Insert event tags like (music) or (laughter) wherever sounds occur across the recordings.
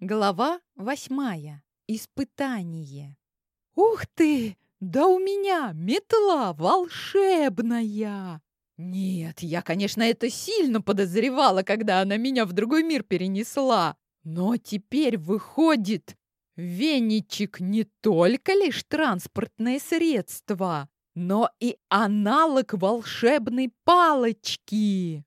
Глава восьмая. Испытание. Ух ты! Да у меня метла волшебная! Нет, я, конечно, это сильно подозревала, когда она меня в другой мир перенесла. Но теперь выходит, веничек не только лишь транспортное средство, но и аналог волшебной палочки.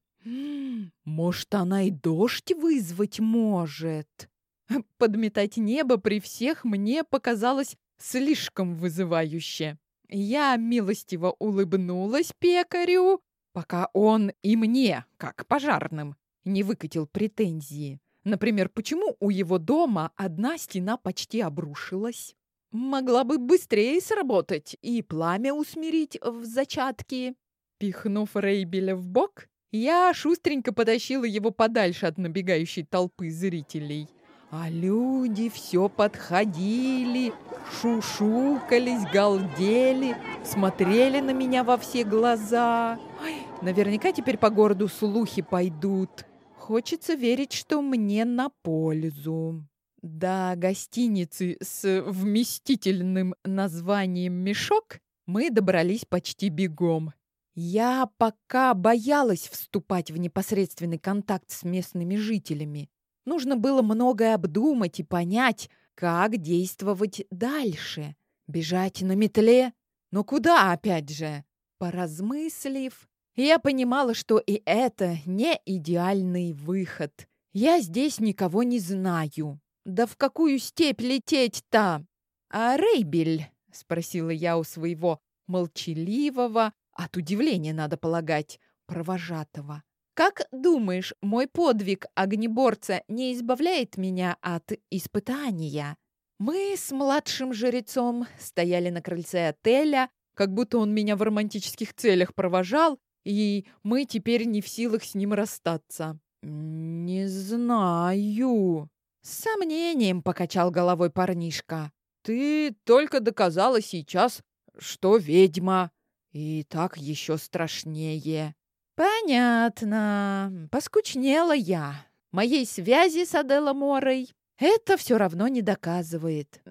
Может, она и дождь вызвать может. (laughs) Подметать небо при всех мне показалось слишком вызывающе. Я милостиво улыбнулась пекарю, пока он и мне, как пожарным, не выкатил претензии. Например, почему у его дома одна стена почти обрушилась? Могла бы быстрее сработать и пламя усмирить в зачатке. Пихнув Рейбеля в бок, я шустренько потащила его подальше от набегающей толпы зрителей. А люди все подходили, шушукались, галдели, смотрели на меня во все глаза. Ой, наверняка теперь по городу слухи пойдут. Хочется верить, что мне на пользу. До гостиницы с вместительным названием «Мешок» мы добрались почти бегом. Я пока боялась вступать в непосредственный контакт с местными жителями. Нужно было многое обдумать и понять, как действовать дальше. Бежать на метле? Но куда опять же? Поразмыслив, я понимала, что и это не идеальный выход. Я здесь никого не знаю. Да в какую степь лететь-то? А Рейбель, спросила я у своего молчаливого, от удивления, надо полагать, провожатого. Как думаешь, мой подвиг огнеборца не избавляет меня от испытания? Мы с младшим жрецом стояли на крыльце отеля, как будто он меня в романтических целях провожал, и мы теперь не в силах с ним расстаться. «Не знаю», — с сомнением покачал головой парнишка. «Ты только доказала сейчас, что ведьма, и так еще страшнее». «Понятно. Поскучнела я. Моей связи с Аделла Морой это все равно не доказывает».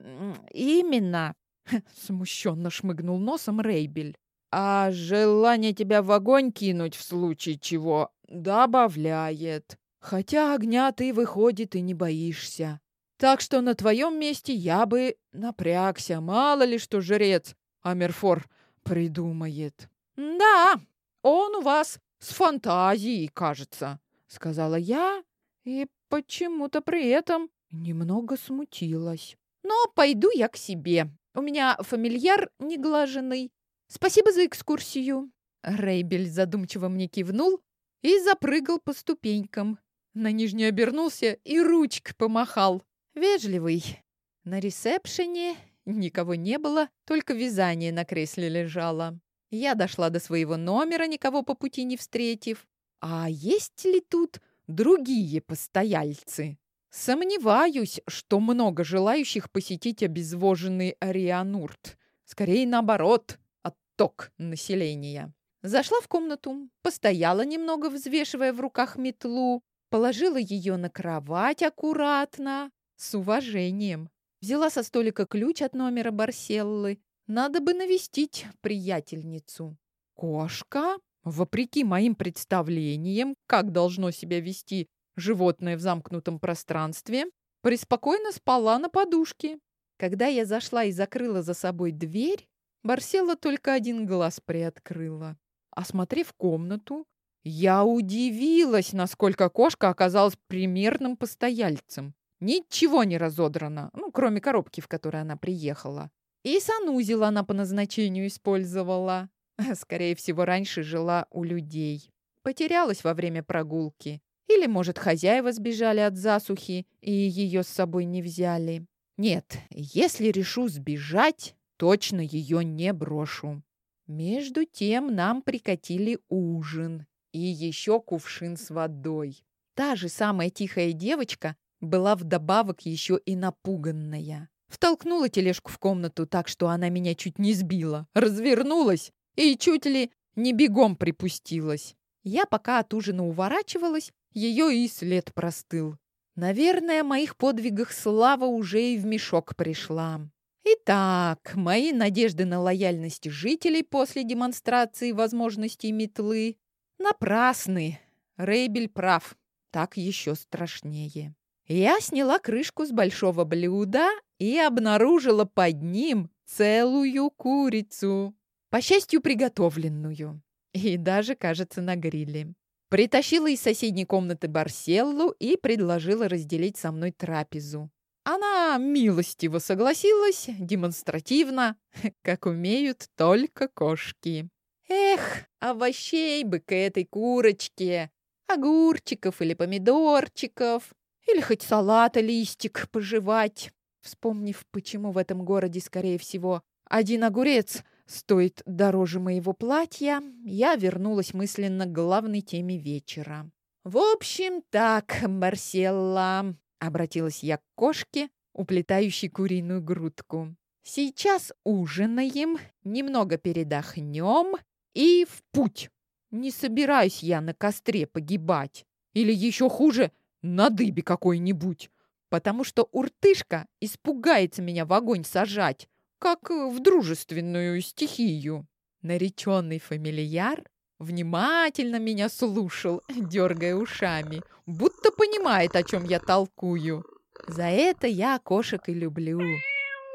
«Именно», — смущенно шмыгнул носом Рейбель. «А желание тебя в огонь кинуть в случае чего добавляет. Хотя огня ты, выходит, и не боишься. Так что на твоем месте я бы напрягся. Мало ли что жрец Амерфор придумает». «Да, он у вас с фантазией, кажется», — сказала я, и почему-то при этом немного смутилась. «Но пойду я к себе. У меня фамильяр неглаженный. Спасибо за экскурсию». Рейбель задумчиво мне кивнул и запрыгал по ступенькам. На нижний обернулся и ручкой помахал. Вежливый. На ресепшене никого не было, только вязание на кресле лежало. Я дошла до своего номера, никого по пути не встретив. А есть ли тут другие постояльцы? Сомневаюсь, что много желающих посетить обезвоженный Арианурт. Скорее наоборот, отток населения. Зашла в комнату, постояла немного, взвешивая в руках метлу, положила ее на кровать аккуратно, с уважением. Взяла со столика ключ от номера Барселлы, надо бы навестить приятельницу. Кошка, вопреки моим представлениям, как должно себя вести животное в замкнутом пространстве, преспокойно спала на подушке. Когда я зашла и закрыла за собой дверь, Барсела только один глаз приоткрыла. Осмотрев комнату, я удивилась, насколько кошка оказалась примерным постояльцем. Ничего не разодрано, ну, кроме коробки, в которой она приехала. И санузел она по назначению использовала. (laughs) Скорее всего, раньше жила у людей. Потерялась во время прогулки. Или, может, хозяева сбежали от засухи и ее с собой не взяли. Нет, если решу сбежать, точно ее не брошу. Между тем нам прикатили ужин и еще кувшин с водой. Та же самая тихая девочка была вдобавок еще и напуганная. Втолкнула тележку в комнату так, что она меня чуть не сбила. Развернулась и чуть ли не бегом припустилась. Я пока от ужина уворачивалась, ее и след простыл. Наверное, о моих подвигах слава уже и в мешок пришла. Итак, мои надежды на лояльность жителей после демонстрации возможностей метлы напрасны. Рейбель прав, так еще страшнее. Я сняла крышку с большого блюда и обнаружила под ним целую курицу. По счастью, приготовленную. И даже, кажется, на гриле. Притащила из соседней комнаты Барселлу и предложила разделить со мной трапезу. Она милостиво согласилась, демонстративно, (laughs) как умеют только кошки. Эх, овощей бы к этой курочке, огурчиков или помидорчиков, или хоть салата листик пожевать. Вспомнив, почему в этом городе, скорее всего, один огурец стоит дороже моего платья, я вернулась мысленно к главной теме вечера. «В общем, так, Марселла», — обратилась я к кошке, уплетающей куриную грудку. «Сейчас ужинаем, немного передохнем и в путь. Не собираюсь я на костре погибать. Или еще хуже, на дыбе какой-нибудь, потому что уртышка испугается меня в огонь сажать, как в дружественную стихию. Нареченный фамильяр внимательно меня слушал, (laughs) дергая ушами, будто понимает, о чем я толкую. За это я кошек и люблю.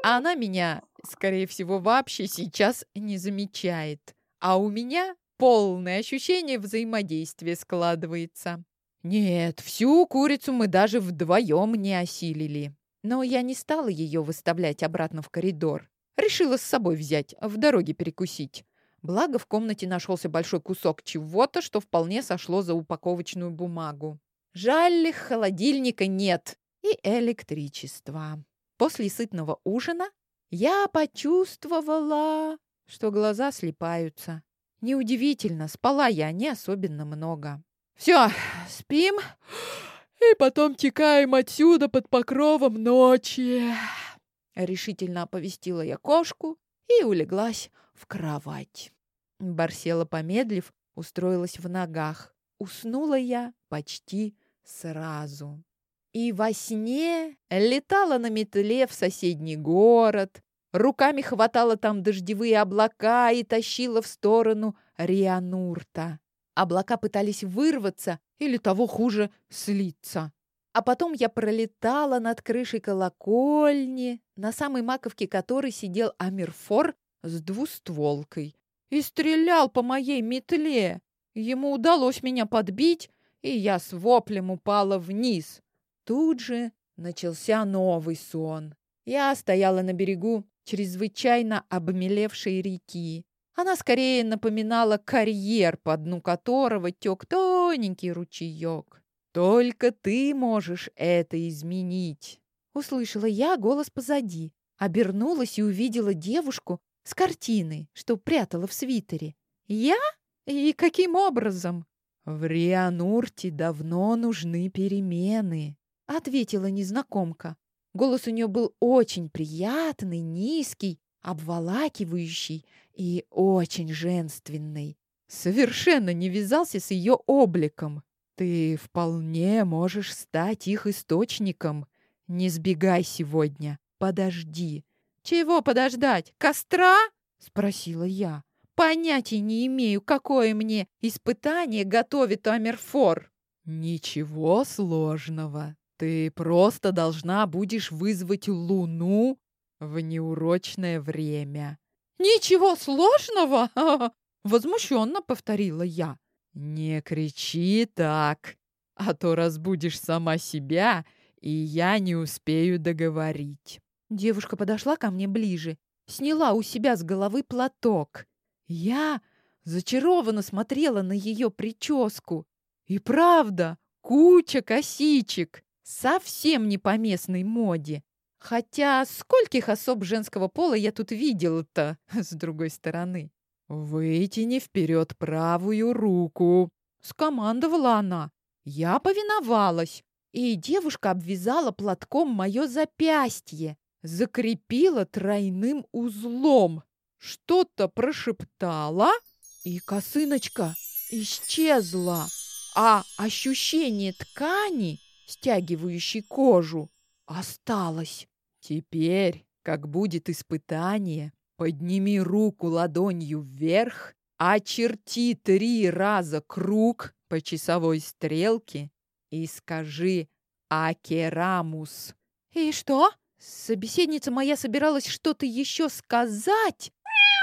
А она меня, скорее всего, вообще сейчас не замечает. А у меня полное ощущение взаимодействия складывается. Нет, всю курицу мы даже вдвоем не осилили. Но я не стала ее выставлять обратно в коридор. Решила с собой взять, в дороге перекусить. Благо в комнате нашелся большой кусок чего-то, что вполне сошло за упаковочную бумагу. Жаль, холодильника нет и электричества. После сытного ужина я почувствовала, что глаза слипаются. Неудивительно, спала я не особенно много. «Все, спим и потом текаем отсюда под покровом ночи!» Решительно оповестила я кошку и улеглась в кровать. Барсела, помедлив, устроилась в ногах. Уснула я почти сразу. И во сне летала на метле в соседний город, руками хватала там дождевые облака и тащила в сторону Рианурта. Облака пытались вырваться или того хуже слиться. А потом я пролетала над крышей колокольни, на самой маковке которой сидел Амирфор с двустволкой и стрелял по моей метле. Ему удалось меня подбить, и я с воплем упала вниз. Тут же начался новый сон. Я стояла на берегу чрезвычайно обмелевшей реки. Она скорее напоминала карьер, по дну которого тек тоненький ручеек. Только ты можешь это изменить. Услышала я голос позади, обернулась и увидела девушку с картиной, что прятала в свитере. Я? И каким образом? В Рианурте давно нужны перемены, ответила незнакомка. Голос у нее был очень приятный, низкий, обволакивающий и очень женственный. Совершенно не вязался с ее обликом. Ты вполне можешь стать их источником. Не сбегай сегодня. Подожди. Чего подождать? Костра? Спросила я. Понятия не имею, какое мне испытание готовит Амерфор. Ничего сложного. Ты просто должна будешь вызвать Луну в неурочное время. Ничего сложного? (laughs) Возмущенно повторила я. «Не кричи так, а то разбудишь сама себя, и я не успею договорить». Девушка подошла ко мне ближе, сняла у себя с головы платок. Я зачарованно смотрела на ее прическу. И правда, куча косичек, совсем не по местной моде. Хотя скольких особ женского пола я тут видела-то, (laughs) с другой стороны. «Вытяни вперед правую руку!» — скомандовала она. Я повиновалась, и девушка обвязала платком мое запястье, закрепила тройным узлом, что-то прошептала, и косыночка исчезла, а ощущение ткани стягивающий кожу, осталось. Теперь, как будет испытание, подними руку ладонью вверх, очерти три раза круг по часовой стрелке и скажи «Акерамус». «И что?» Собеседница моя собиралась что-то еще сказать,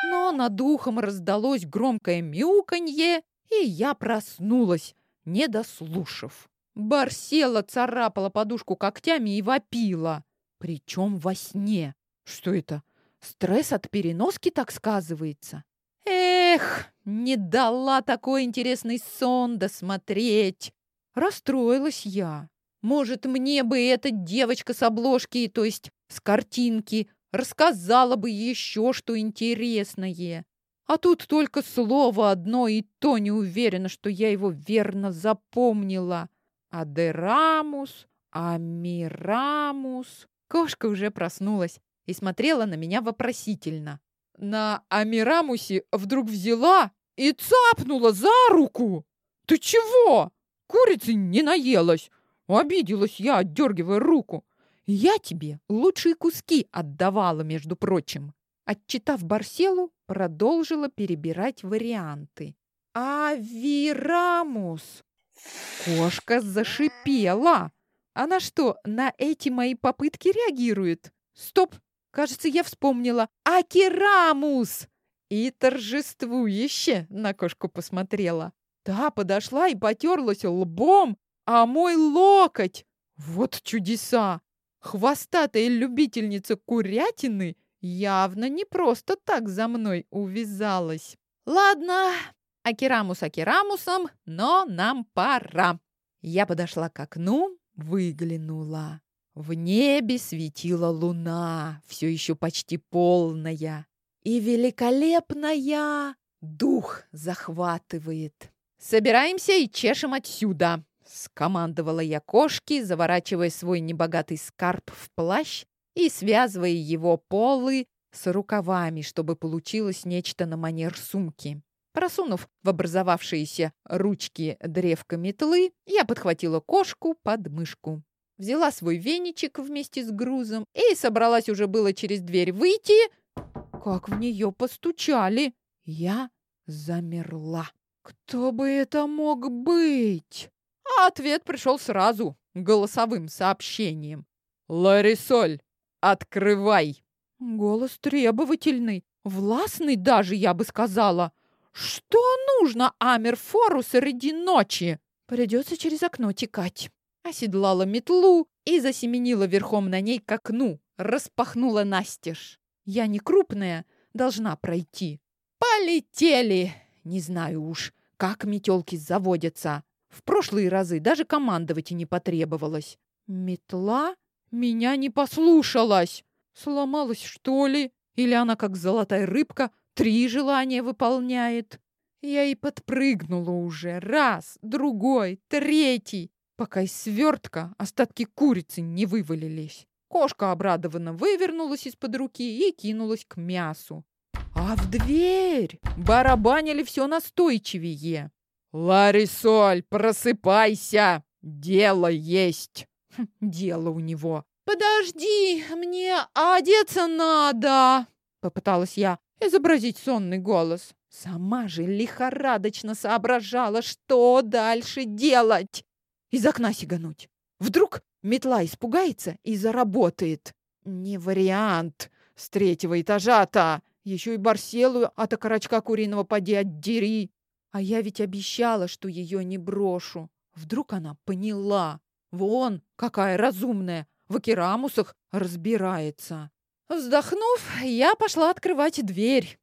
но над ухом раздалось громкое мяуканье, и я проснулась, не дослушав. Барсела царапала подушку когтями и вопила. Причем во сне. Что это? Стресс от переноски так сказывается? Эх, не дала такой интересный сон досмотреть. Расстроилась я. Может, мне бы эта девочка с обложки, то есть с картинки, рассказала бы еще что интересное. А тут только слово одно, и то не уверена, что я его верно запомнила. Адерамус, Амирамус. Кошка уже проснулась и смотрела на меня вопросительно. На Амирамусе вдруг взяла и цапнула за руку. «Ты чего? Курицы не наелась!» Обиделась я, отдергивая руку. Я тебе лучшие куски отдавала, между прочим. Отчитав Барселу, продолжила перебирать варианты. Авирамус! Кошка зашипела. Она что, на эти мои попытки реагирует? Стоп! Кажется, я вспомнила. Акирамус! И торжествующе на кошку посмотрела. Та подошла и потерлась лбом а мой локоть! Вот чудеса! Хвостатая любительница курятины явно не просто так за мной увязалась. Ладно, Акирамус Акирамусом, но нам пора. Я подошла к окну, выглянула. В небе светила луна, все еще почти полная. И великолепная дух захватывает. Собираемся и чешем отсюда. Скомандовала я кошке, заворачивая свой небогатый скарб в плащ и связывая его полы с рукавами, чтобы получилось нечто на манер сумки. Просунув в образовавшиеся ручки древко метлы, я подхватила кошку под мышку. Взяла свой веничек вместе с грузом и собралась уже было через дверь выйти, как в нее постучали. Я замерла. Кто бы это мог быть? А ответ пришел сразу, голосовым сообщением. «Ларисоль, открывай!» Голос требовательный, властный даже, я бы сказала. «Что нужно Амерфору среди ночи?» Придется через окно текать. Оседлала метлу и засеменила верхом на ней к окну, распахнула настежь. Я не крупная, должна пройти. Полетели! Не знаю уж, как метелки заводятся. В прошлые разы даже командовать и не потребовалось. Метла меня не послушалась. Сломалась, что ли? Или она, как золотая рыбка, три желания выполняет? Я и подпрыгнула уже раз, другой, третий, пока из свертка остатки курицы не вывалились. Кошка обрадованно вывернулась из-под руки и кинулась к мясу. А в дверь барабанили все настойчивее. «Ларисоль, просыпайся! Дело есть!» хм, «Дело у него!» «Подожди, мне одеться надо!» Попыталась я изобразить сонный голос. Сама же лихорадочно соображала, что дальше делать. Из окна сигануть. Вдруг метла испугается и заработает. Не вариант. С третьего этажа-то. Еще и Барселу от окорочка куриного поди отдери. А я ведь обещала, что ее не брошу. Вдруг она поняла. Вон, какая разумная, в акерамусах разбирается. Вздохнув, я пошла открывать дверь.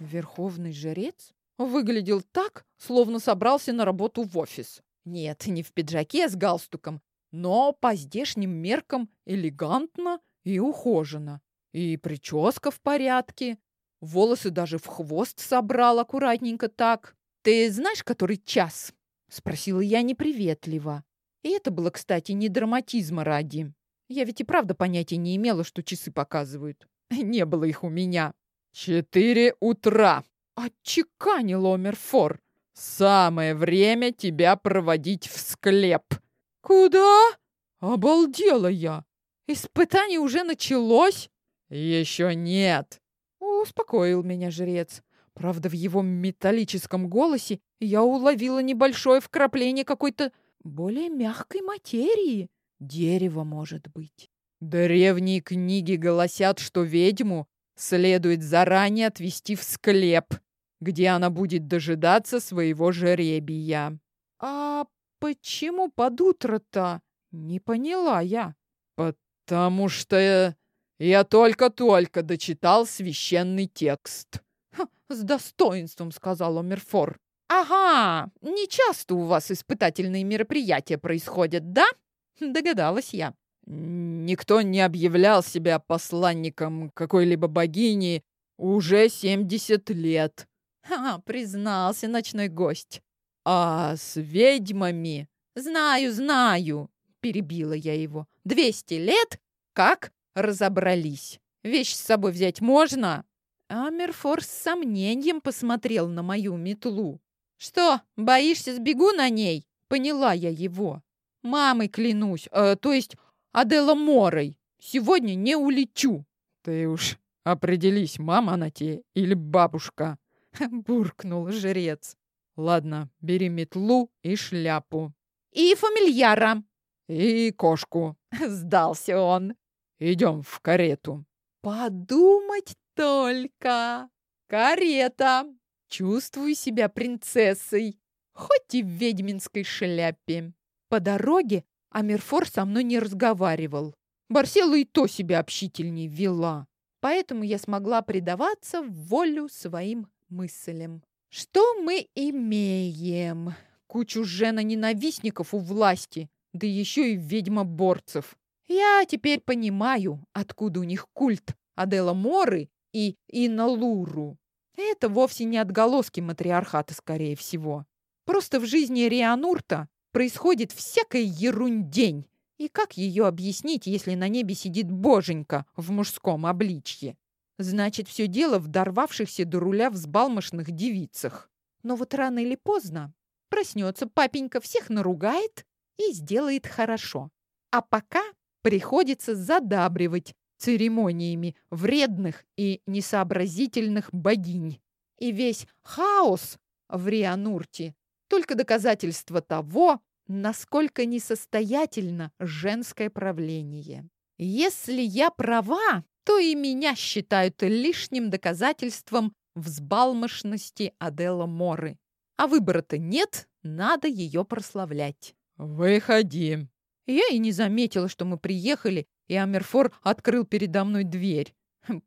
Верховный жрец выглядел так, словно собрался на работу в офис. Нет, не в пиджаке с галстуком, но по здешним меркам элегантно и ухоженно. И прическа в порядке. Волосы даже в хвост собрал аккуратненько так. «Ты знаешь, который час?» — спросила я неприветливо. И это было, кстати, не драматизма ради. Я ведь и правда понятия не имела, что часы показывают. (laughs) Не было их у меня. «Четыре утра!» — отчеканил Омерфор. «Самое время тебя проводить в склеп!» Куда? Обалдела я. Испытание уже началось? Еще нет. Успокоил меня жрец. Правда, в его металлическом голосе я уловила небольшое вкрапление какой-то более мягкой материи. Дерево, может быть. Древние книги гласят, что ведьму следует заранее отвести в склеп, где она будет дожидаться своего жеребия. А почему под утро-то? Не поняла я. Потому что я только-только дочитал священный текст. С достоинством сказал Омерфор. Ага, не часто у вас испытательные мероприятия происходят, да? Догадалась я. Никто не объявлял себя посланником какой-либо богини уже семьдесят лет. Ха, признался ночной гость. А с ведьмами... Знаю, знаю, перебила я его. Двести лет? Как? Разобрались. Вещь с собой взять можно? Амерфор с сомнением посмотрел на мою метлу. «Что, боишься, сбегу на ней?» Поняла я его. «Мамой клянусь, э, то есть Адела Морой. Сегодня не улечу». «Ты уж определись, мама она тебе или бабушка?» (laughs) Буркнул жрец. «Ладно, бери метлу и шляпу». «И фамильяра». «И кошку». (laughs) Сдался он. «Идем в карету». «Подумать только! Карета! Чувствую себя принцессой, хоть и в ведьминской шляпе». По дороге Амирфор со мной не разговаривал. Барсела и то себя общительней вела. Поэтому я смогла предаваться волю своим мыслям. Что мы имеем? Кучу жена-ненавистников у власти, да еще и ведьмоборцев. Я теперь понимаю, откуда у них культ Адела Моры и Иналуру. Это вовсе не отголоски матриархата, скорее всего. Просто в жизни Рианурта происходит всякая ерундень. И как ее объяснить, если на небе сидит боженька в мужском обличье? Значит, все дело в дорвавшихся до руля взбалмошных девицах. Но вот рано или поздно проснется папенька, всех наругает и сделает хорошо. А пока приходится задабривать церемониями вредных и несообразительных богинь. И весь хаос в Рианурте только доказательство того, насколько несостоятельно женское правление. Если я права, то и меня считают лишним доказательством взбалмошности Адела Моры. А выбора-то нет, надо ее прославлять. «Выходи!» Я и не заметила, что мы приехали, и Амерфор открыл передо мной дверь.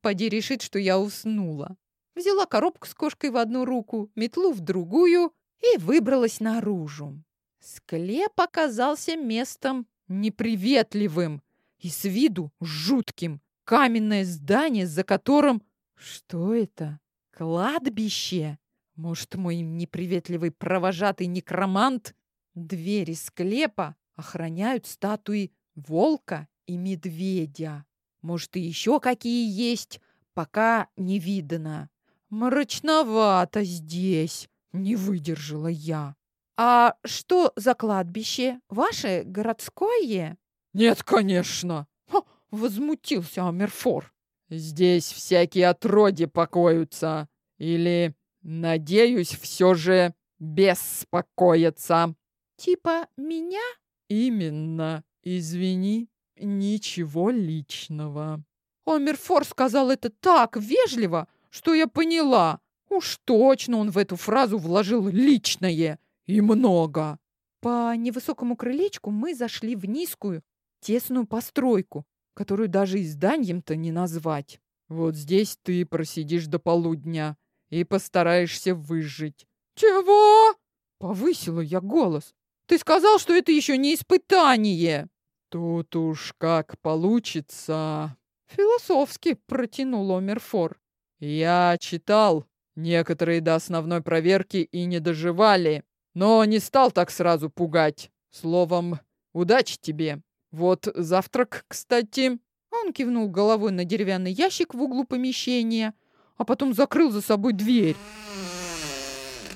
Поди решит, что я уснула. Взяла коробку с кошкой в одну руку, метлу в другую и выбралась наружу. Склеп оказался местом неприветливым и с виду жутким. Каменное здание, за которым... Что это? Кладбище? Может, мой неприветливый провожатый некромант? Двери склепа охраняют статуи волка и медведя. Может, и еще какие есть, пока не видно. Мрачновато здесь, не выдержала я. А что за кладбище? Ваше городское? Нет, конечно. Ха, возмутился Амерфор. Здесь всякие отроди покоятся. Или, надеюсь, все же беспокоятся. Типа меня? Именно. Извини, ничего личного. Омерфор сказал это так вежливо, что я поняла. Уж точно он в эту фразу вложил личное и много. По невысокому крылечку мы зашли в низкую, тесную постройку, которую даже и зданием-то не назвать. Вот здесь ты просидишь до полудня и постараешься выжить. Чего? Повысила я голос. Ты сказал, что это еще не испытание. Тут уж как получится. Философски протянул Омерфор. Я читал, некоторые до основной проверки и не доживали, но не стал так сразу пугать. Словом, удачи тебе. Вот завтрак, кстати. Он кивнул головой на деревянный ящик в углу помещения, а потом закрыл за собой дверь.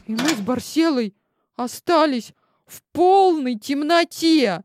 И мы с Барселой остались в полной темноте.